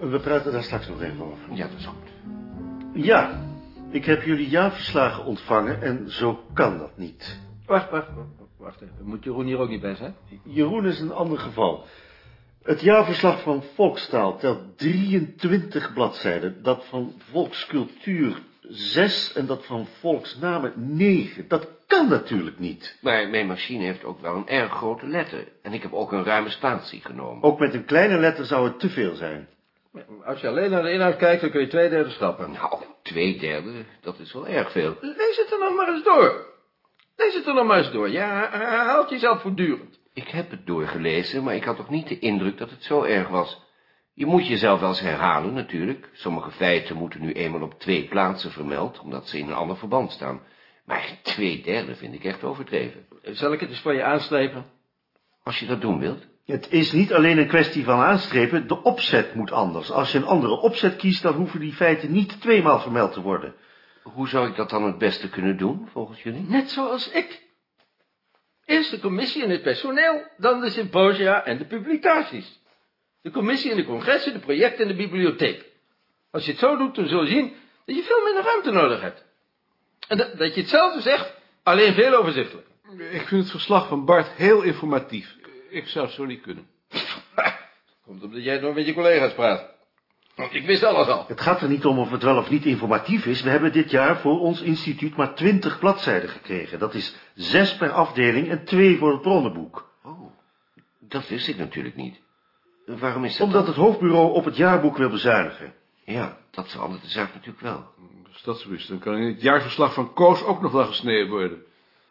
We praten daar straks nog even over. Ja, dat is goed. Ja, ik heb jullie jaarverslagen ontvangen en zo kan dat niet. Wacht, wacht, wacht, even. Moet Jeroen hier ook niet bij zijn? Jeroen is een ander geval. Het jaarverslag van Volkstaal telt 23 bladzijden, dat van Volkscultuur 6 en dat van Volksnamen 9. Dat kan natuurlijk niet. Maar mijn machine heeft ook wel een erg grote letter. En ik heb ook een ruime spatie genomen. Ook met een kleine letter zou het te veel zijn. Als je alleen naar de inhoud kijkt, dan kun je twee derde schrappen. Nou, twee derde, dat is wel erg veel. Lees het er nog maar eens door. Lees het er nog maar eens door. Ja, herhaalt jezelf voortdurend. Ik heb het doorgelezen, maar ik had toch niet de indruk dat het zo erg was. Je moet jezelf wel eens herhalen, natuurlijk. Sommige feiten moeten nu eenmaal op twee plaatsen vermeld, omdat ze in een ander verband staan. Maar twee derde vind ik echt overdreven. Zal ik het eens voor je aanslepen? Als je dat doen wilt. Het is niet alleen een kwestie van aanstrepen, de opzet moet anders. Als je een andere opzet kiest, dan hoeven die feiten niet tweemaal vermeld te worden. Hoe zou ik dat dan het beste kunnen doen, volgens jullie? Net zoals ik. Eerst de commissie en het personeel, dan de symposia en de publicaties. De commissie en de congressen, de projecten en de bibliotheek. Als je het zo doet, dan zul je zien dat je veel minder ruimte nodig hebt. En dat, dat je hetzelfde zegt, alleen veel overzichtelijker. Ik vind het verslag van Bart heel informatief. Ik zou het zo niet kunnen. Komt omdat jij nog met je collega's praat. Want ik wist alles al. Het gaat er niet om of het wel of niet informatief is. We hebben dit jaar voor ons instituut maar 20 bladzijden gekregen. Dat is zes per afdeling en twee voor het bronnenboek. Oh, dat wist ik natuurlijk niet. Waarom is dat Omdat dan? het hoofdbureau op het jaarboek wil bezuinigen. Ja, dat verandert de zaak natuurlijk wel. Als dat zo is, dan kan in het jaarverslag van Koos ook nog wel gesneden worden.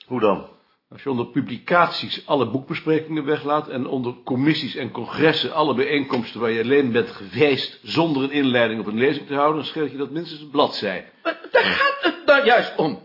Hoe dan? Als je onder publicaties alle boekbesprekingen weglaat en onder commissies en congressen alle bijeenkomsten waar je alleen bent geweest zonder een inleiding op een lezing te houden, dan scheelt je dat minstens een bladzij. Maar daar gaat het nou juist om.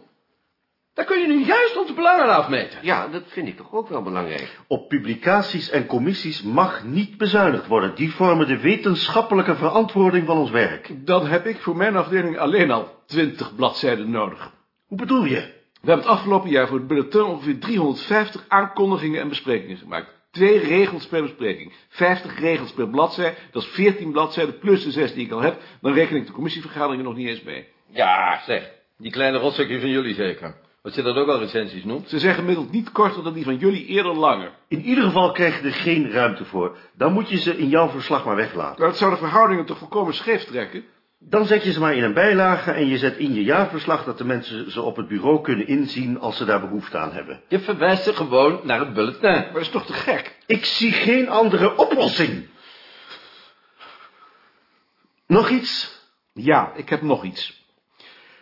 Daar kun je nu juist onze belangen aan afmeten. Ja, dat vind ik toch ook wel belangrijk. Op publicaties en commissies mag niet bezuinigd worden. Die vormen de wetenschappelijke verantwoording van ons werk. Dan heb ik voor mijn afdeling alleen al 20 bladzijden nodig. Hoe bedoel je? We hebben het afgelopen jaar voor het bulletin ongeveer 350 aankondigingen en besprekingen gemaakt. Twee regels per bespreking. 50 regels per bladzij, dat is 14 bladzijden plus de zes die ik al heb. Dan reken ik de commissievergaderingen nog niet eens mee. Ja, zeg. Die kleine rotzakje van jullie zeker. Wat je dat ook al recensies noemt. Ze zeggen gemiddeld niet korter dan die van jullie, eerder langer. In ieder geval krijg je er geen ruimte voor. Dan moet je ze in jouw verslag maar weglaten. Maar dat zou de verhoudingen toch volkomen scheef trekken? Dan zet je ze maar in een bijlage en je zet in je jaarverslag dat de mensen ze op het bureau kunnen inzien als ze daar behoefte aan hebben. Je verwijst ze gewoon naar het bulletin. Maar dat is toch te gek? Ik zie geen andere oplossing. Nog iets? Ja, ik heb nog iets.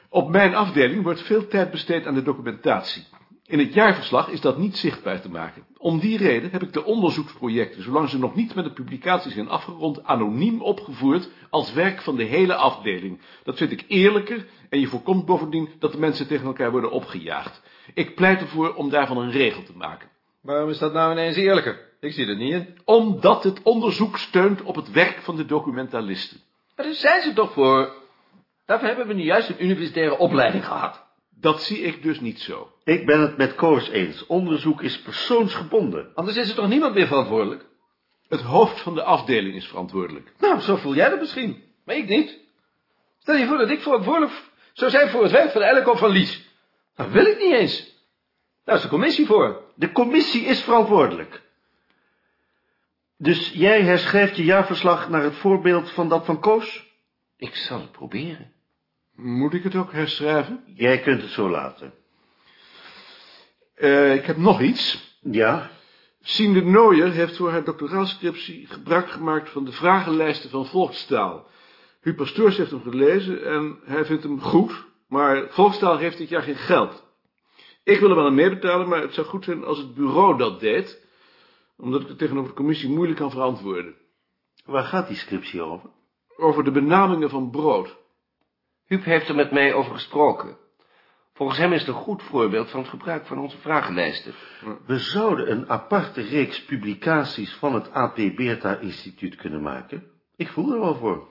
Op mijn afdeling wordt veel tijd besteed aan de documentatie. In het jaarverslag is dat niet zichtbaar te maken. Om die reden heb ik de onderzoeksprojecten, zolang ze nog niet met de publicatie zijn afgerond, anoniem opgevoerd als werk van de hele afdeling. Dat vind ik eerlijker en je voorkomt bovendien dat de mensen tegen elkaar worden opgejaagd. Ik pleit ervoor om daarvan een regel te maken. Waarom is dat nou ineens eerlijker? Ik zie er niet in. Omdat het onderzoek steunt op het werk van de documentalisten. Maar daar zijn ze toch voor. Daarvoor hebben we nu juist een universitaire opleiding gehad. Dat zie ik dus niet zo. Ik ben het met Koos eens. Onderzoek is persoonsgebonden. Anders is er toch niemand meer verantwoordelijk? Het hoofd van de afdeling is verantwoordelijk. Nou, zo voel jij dat misschien. Maar ik niet. Stel je voor dat ik verantwoordelijk zou zijn voor het werk van Elke of van Lies. Dat wil ik niet eens. Daar is de commissie voor. De commissie is verantwoordelijk. Dus jij herschrijft je jaarverslag naar het voorbeeld van dat van Koos? Ik zal het proberen. Moet ik het ook herschrijven? Jij kunt het zo laten. Eh, ik heb nog iets. Ja? Sien de Nooier heeft voor haar doctoraalscriptie gebruik gemaakt van de vragenlijsten van Volkstaal. Huub Pastoors heeft hem gelezen en hij vindt hem goed, maar Volkstaal heeft dit jaar geen geld. Ik wil er wel aan meebetalen, maar het zou goed zijn als het bureau dat deed, omdat ik het tegenover de commissie moeilijk kan verantwoorden. Waar gaat die scriptie over? Over de benamingen van brood. Huub heeft er met mij over gesproken. Volgens hem is het een goed voorbeeld van het gebruik van onze vragenlijsten. We zouden een aparte reeks publicaties van het AP Beerta Instituut kunnen maken. Ik voel er wel voor.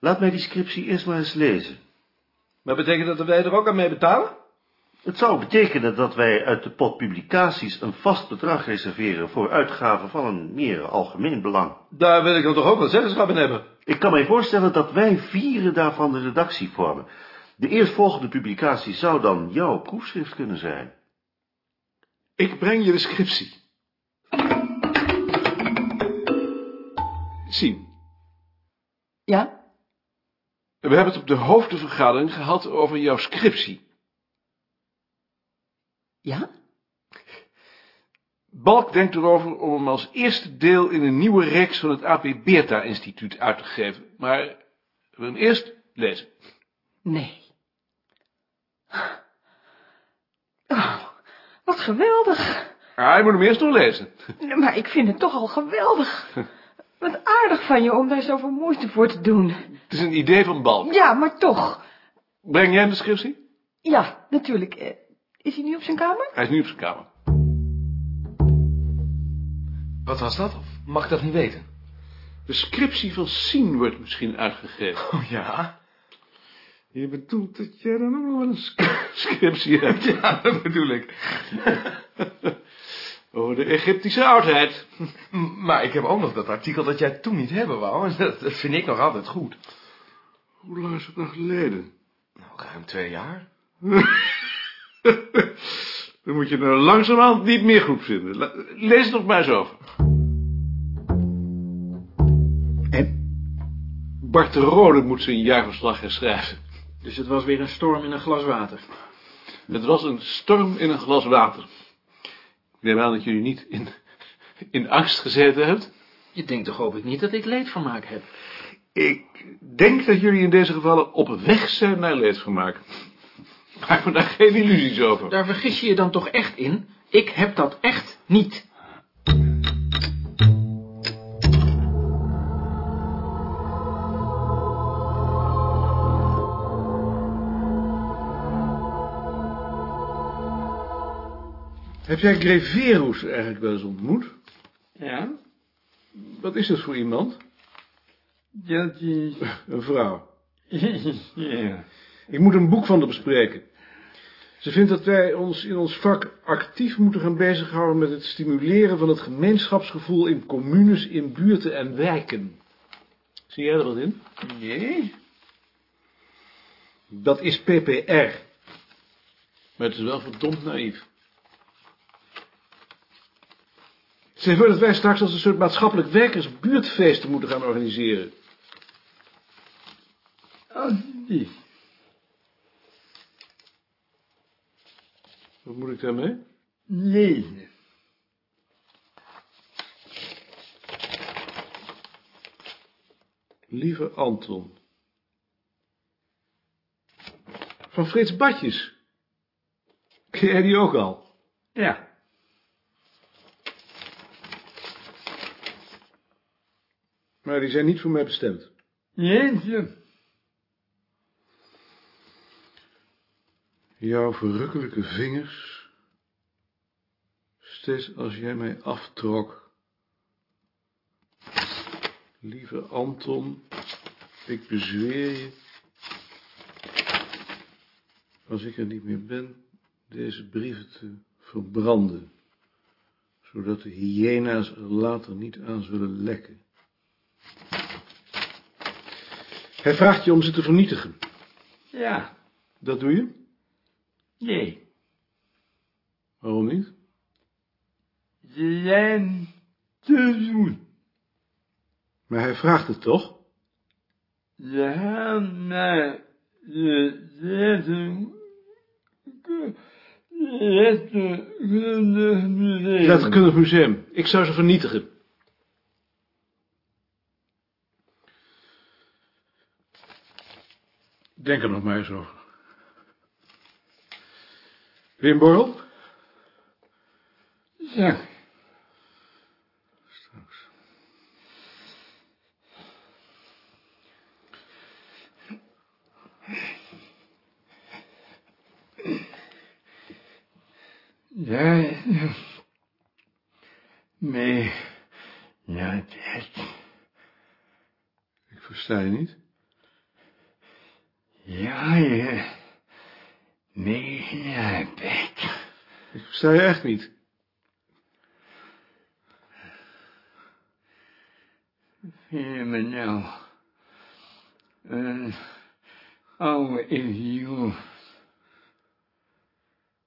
Laat mij die scriptie eerst maar eens lezen. Maar betekent dat wij er ook aan mee betalen? Het zou betekenen dat wij uit de pot publicaties een vast bedrag reserveren voor uitgaven van een meer algemeen belang. Daar wil ik dan toch ook wel zeggenschap in hebben. Ik kan mij voorstellen dat wij vieren daarvan de redactie vormen. De eerstvolgende publicatie zou dan jouw proefschrift kunnen zijn. Ik breng je de scriptie. Zien. Ja? We hebben het op de hoofdvergadering gehad over jouw scriptie. Ja? Balk denkt erover om hem als eerste deel in een nieuwe reeks van het AP Beerta Instituut uit te geven. Maar we hem eerst lezen. Nee. Oh, wat geweldig. Ah, je moet hem eerst nog lezen. Maar ik vind het toch al geweldig. Wat aardig van je om daar zoveel moeite voor te doen. Het is een idee van Balk. Ja, maar toch. Breng jij hem de scriptie? Ja, natuurlijk. Is hij nu op zijn kamer? Hij is nu op zijn kamer. Wat was dat? Of mag ik dat niet weten? De scriptie van Sien wordt misschien uitgegeven. Oh ja? Je bedoelt dat jij dan ook nog wel een sc- scriptie hebt. Ja, dat bedoel ik. Over de Egyptische oudheid. Maar ik heb ook nog dat artikel dat jij toen niet hebben wou. En dat, dat vind ik nog altijd goed. Hoe lang is het nog geleden? Nou, ruim twee jaar. Dan moet je nou langzamerhand niet meer goed vinden. Lees het nog maar eens over. En? Bart de Rode moet zijn jaarverslag herschrijven. Dus het was weer een storm in een glas water. Het was een storm in een glas water. Ik neem aan dat jullie niet in, in angst gezeten hebt. Je denkt toch hoop ik niet dat ik leedvermaak heb? Ik denk dat jullie in deze gevallen op weg zijn naar leedvermaak. Maak me daar geen illusies over. Daar vergis je je dan toch echt in? Ik heb dat echt niet. Heb jij Greverus eigenlijk wel eens ontmoet? Ja? Wat is dat voor iemand? Dat is... Een vrouw. ja. Ik moet een boek van haar bespreken. Ze vindt dat wij ons in ons vak actief moeten gaan bezighouden met het stimuleren van het gemeenschapsgevoel in communes, in buurten en wijken. Zie jij er wat in? Nee? Dat is PPR. Maar het is wel verdomd naïef. Ze wil dat wij straks als een soort maatschappelijk werkers buurtfeesten moeten gaan organiseren. die. Wat moet ik daarmee? Lezen. Lieve Anton. Van Frits Badjes. Ken jij die ook al? Ja. Maar die zijn niet voor mij bestemd. Jeetje. Jouw verrukkelijke vingers. Steeds als jij mij aftrok. Lieve Anton, ik bezweer je. Als ik er niet meer ben, deze brieven te verbranden. Zodat de hyena's er later niet aan zullen lekken. Hij vraagt je om ze te vernietigen. Ja. Dat doe je? Nee. Waarom niet? Ze zijn te doen. Maar hij vraagt het toch? Ze gaan naar de. Letterkundig museum. Letterkundig museum. Ik zou ze vernietigen. Denk er nog maar eens over. Een borrel? Ja. Straks. Ja. ja. Nee. Ja, het. Ik versta je niet. Ja, je. Nee, ja, bek. Ik versta je echt niet. Nou een oude idioot?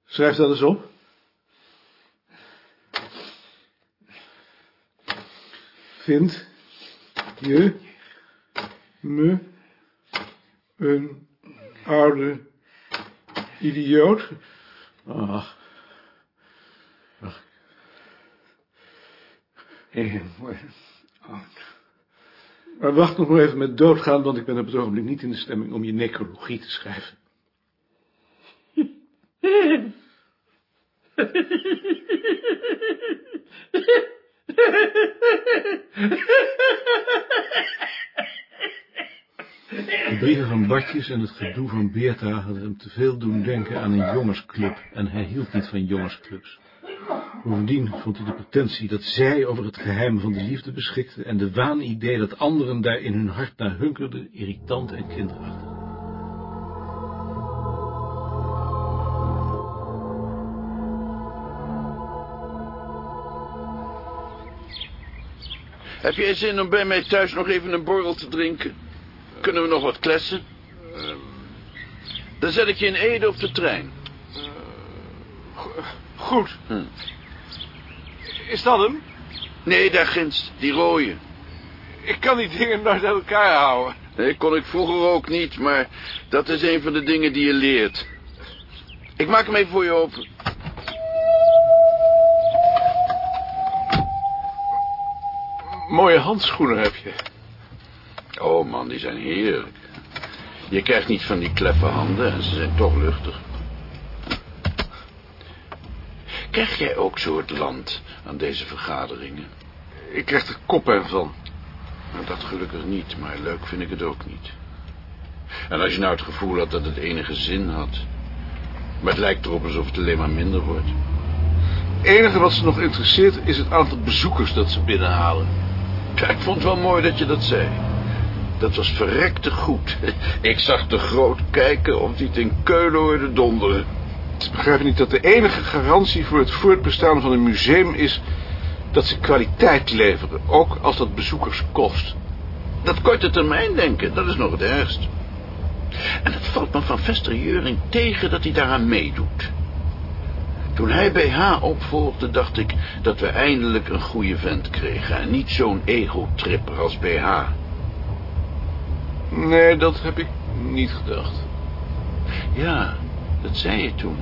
Schrijf dat eens op. Vind je me een oude idioot? Ach, Oud. maar wacht nog maar even met doodgaan, want ik ben op het ogenblik niet in de stemming om je necrologie te schrijven. De brieven van Bartjes en het gedoe van Beerta hadden hem te veel doen denken aan een jongensclub en hij hield niet van jongensclubs. Bovendien vond hij de pretentie dat zij over het geheim van de liefde beschikte en de waanidee dat anderen daar in hun hart naar hunkerden irritant en kinderachtig. Heb jij zin om bij mij thuis nog even een borrel te drinken? Kunnen we nog wat kletsen? Dan zet ik je in Ede op de trein. Goed. Hm. Is dat hem? Nee, daar ginds, die rode. Ik kan die dingen nooit uit elkaar houden. Nee, kon ik vroeger ook niet, maar dat is een van de dingen die je leert. Ik maak hem even voor je open. Mooie handschoenen heb je. Oh man, die zijn heerlijk. Je krijgt niet van die kleffe handen en ze zijn toch luchtig. Krijg jij ook zo het land aan deze vergaderingen? Ik krijg er koppijn van. Nou, dat gelukkig niet, maar leuk vind ik het ook niet. En als je nou het gevoel had dat het enige zin had... maar het lijkt erop alsof het alleen maar minder wordt. Het enige wat ze nog interesseert is het aantal bezoekers dat ze binnenhalen. Ja, ik vond het wel mooi dat je dat zei. Dat was verrekte goed. Ik zag de groot kijken of hij het in Keulen hoorde donderen. Ze begrijpen niet dat de enige garantie voor het voortbestaan van een museum is... dat ze kwaliteit leveren, ook als dat bezoekers kost. Dat korte termijn denken, dat is nog het ergst. En het valt me van Vester Jeuring tegen dat hij daaraan meedoet. Toen hij BH opvolgde, dacht ik dat we eindelijk een goede vent kregen... en niet zo'n ego-tripper als BH. Nee, dat heb ik niet gedacht. Ja, dat zei je toen.